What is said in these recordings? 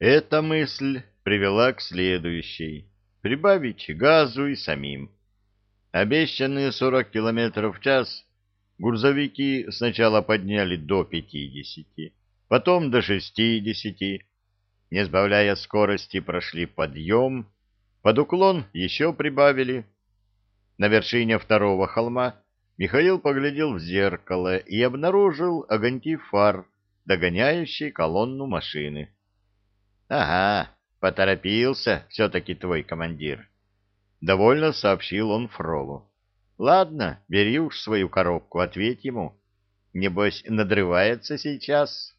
Эта мысль привела к следующей. Прибавить газу и самим. Обещанные 40 километров в час грузовики сначала подняли до 50, потом до 60, не сбавляя скорости, прошли подъем, под уклон еще прибавили. На вершине второго холма Михаил поглядел в зеркало и обнаружил огоньки фар, догоняющие колонну машины. — Ага, поторопился все-таки твой командир. Довольно сообщил он Фролу. — Ладно, бери уж свою коробку, ответь ему. Небось, надрывается сейчас.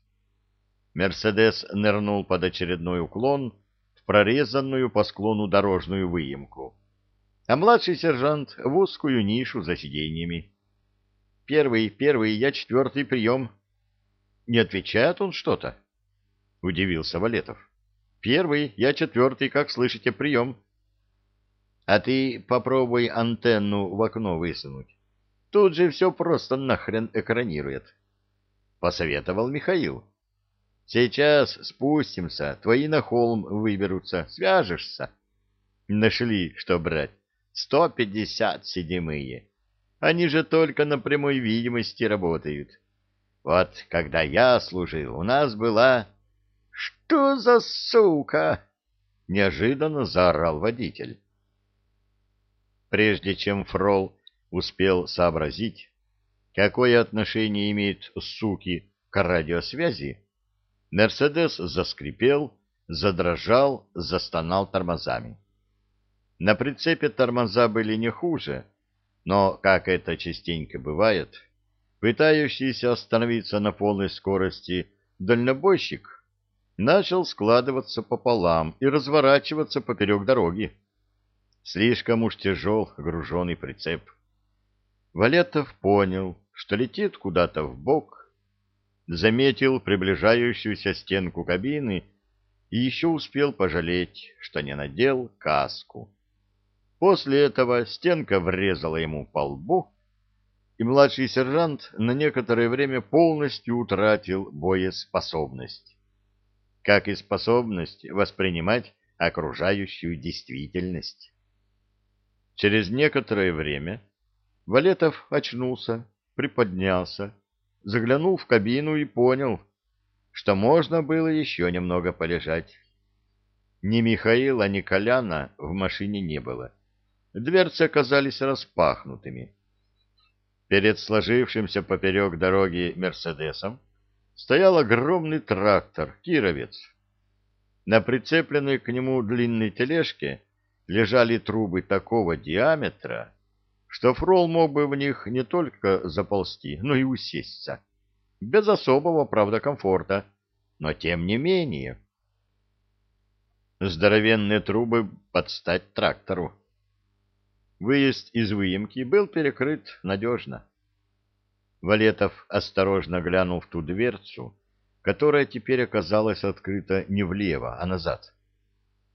Мерседес нырнул под очередной уклон в прорезанную по склону дорожную выемку а младший сержант в узкую нишу за сиденьями. Первый, первый, я четвертый прием. Не отвечает он что-то? Удивился Валетов. Первый, я четвертый, как слышите, прием. А ты попробуй антенну в окно высунуть. Тут же все просто нахрен экранирует. Посоветовал Михаил. Сейчас спустимся, твои на холм выберутся, свяжешься. Нашли, что брать. Сто пятьдесят седьмые. Они же только на прямой видимости работают. Вот когда я служил, у нас была... Что за сука? Неожиданно заорал водитель. Прежде чем Фрол успел сообразить, какое отношение имеет суки к радиосвязи, Мерседес заскрипел, задрожал, застонал тормозами. На прицепе тормоза были не хуже, но, как это частенько бывает, пытающийся остановиться на полной скорости дальнобойщик начал складываться пополам и разворачиваться поперек дороги. Слишком уж тяжел груженный прицеп. Валетов понял, что летит куда-то в бок, заметил приближающуюся стенку кабины и еще успел пожалеть, что не надел каску. После этого стенка врезала ему по лбу, и младший сержант на некоторое время полностью утратил боеспособность, как и способность воспринимать окружающую действительность. Через некоторое время Валетов очнулся, приподнялся, заглянул в кабину и понял, что можно было еще немного полежать. Ни Михаила, ни Коляна в машине не было. Дверцы оказались распахнутыми. Перед сложившимся поперек дороги «Мерседесом» стоял огромный трактор «Кировец». На прицепленной к нему длинной тележке лежали трубы такого диаметра, что фрол мог бы в них не только заползти, но и усесться. Без особого, правда, комфорта, но тем не менее. Здоровенные трубы под стать трактору. Выезд из выемки был перекрыт надежно. Валетов осторожно глянул в ту дверцу, которая теперь оказалась открыта не влево, а назад.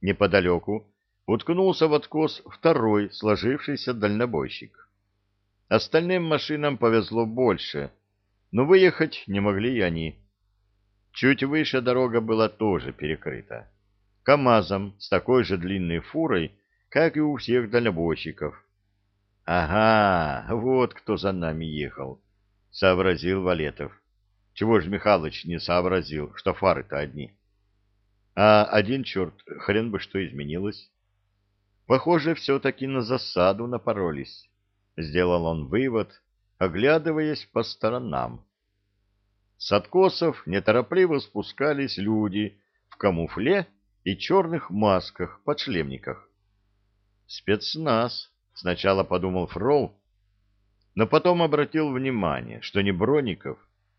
Неподалеку уткнулся в откос второй сложившийся дальнобойщик. Остальным машинам повезло больше, но выехать не могли и они. Чуть выше дорога была тоже перекрыта. КАМАЗом с такой же длинной фурой как и у всех дальнобойщиков. — Ага, вот кто за нами ехал, — сообразил Валетов. Чего ж Михалыч не сообразил, что фары-то одни? А один черт, хрен бы что изменилось. Похоже, все-таки на засаду напоролись. Сделал он вывод, оглядываясь по сторонам. С откосов неторопливо спускались люди в камуфле и черных масках, подшлемниках. Спецназ, сначала подумал Фрол, но потом обратил внимание, что ни Броников,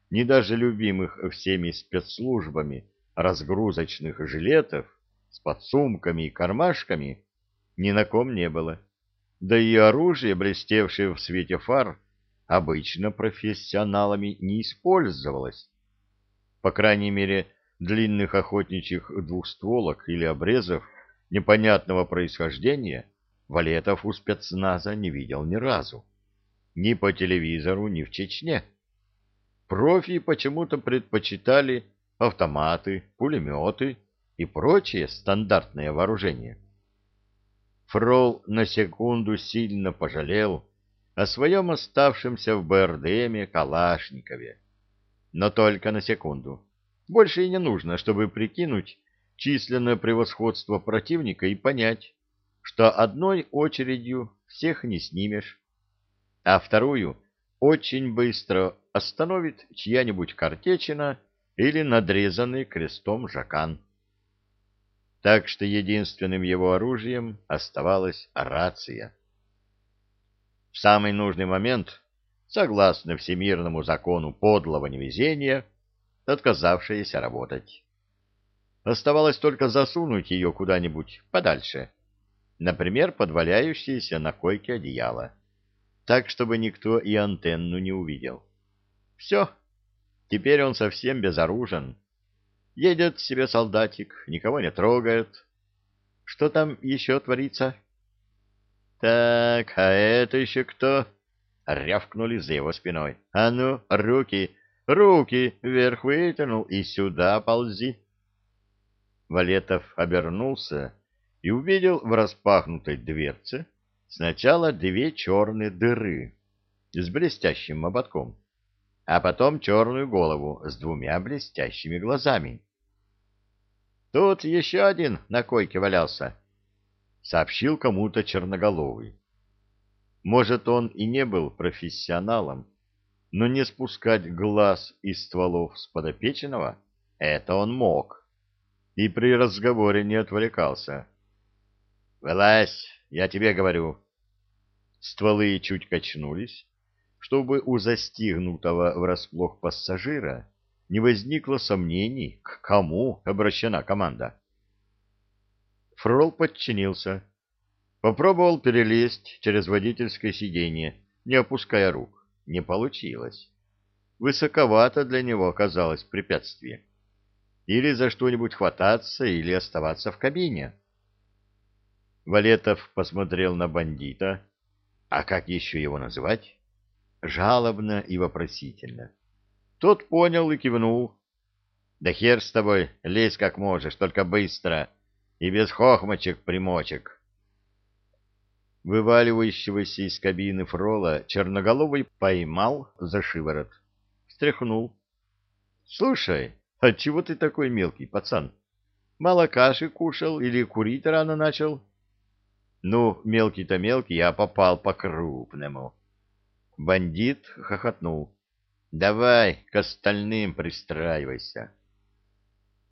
ни даже любимых всеми спецслужбами разгрузочных жилетов с подсумками и кармашками ни на ком не было. Да и оружие, блестевшее в свете фар, обычно профессионалами не использовалось. По крайней мере, длинных охотничьих двухстволок или обрезов непонятного происхождения Валетов у спецназа не видел ни разу. Ни по телевизору, ни в Чечне. Профи почему-то предпочитали автоматы, пулеметы, и прочее стандартное вооружение. Фрол на секунду сильно пожалел о своем оставшемся в БРДМе Калашникове. Но только на секунду. Больше и не нужно, чтобы прикинуть численное превосходство противника и понять, что одной очередью всех не снимешь, а вторую очень быстро остановит чья-нибудь картечина или надрезанный крестом жакан. Так что единственным его оружием оставалась рация. В самый нужный момент, согласно всемирному закону подлого невезения, отказавшаяся работать. Оставалось только засунуть ее куда-нибудь подальше, например, под валяющееся на койке одеяло, так, чтобы никто и антенну не увидел. Все, теперь он совсем безоружен. Едет себе солдатик, никого не трогает. Что там еще творится? Так, а это еще кто? Рявкнули за его спиной. А ну, руки, руки вверх вытянул и сюда ползи. Валетов обернулся и увидел в распахнутой дверце сначала две черные дыры с блестящим ободком, а потом черную голову с двумя блестящими глазами. Тут еще один на койке валялся, — сообщил кому-то черноголовый. Может, он и не был профессионалом, но не спускать глаз из стволов с подопечного — это он мог, и при разговоре не отвлекался. — Вылазь, я тебе говорю. Стволы чуть качнулись, чтобы у застигнутого врасплох пассажира не возникло сомнений, к кому обращена команда. Фрол подчинился. Попробовал перелезть через водительское сиденье, не опуская рук. Не получилось. Высоковато для него оказалось препятствие. Или за что-нибудь хвататься, или оставаться в кабине. Валетов посмотрел на бандита. А как еще его называть? Жалобно и вопросительно. Тот понял и кивнул. Да хер с тобой, лезь как можешь, только быстро и без хохмочек-примочек. Вываливающегося из кабины Фрола черноголовый поймал за шиворот, встряхнул. — Слушай, отчего ты такой мелкий, пацан? Мало каши кушал или курить рано начал? — Ну, мелкий-то мелкий, я попал по-крупному. Бандит хохотнул. Давай к остальным пристраивайся.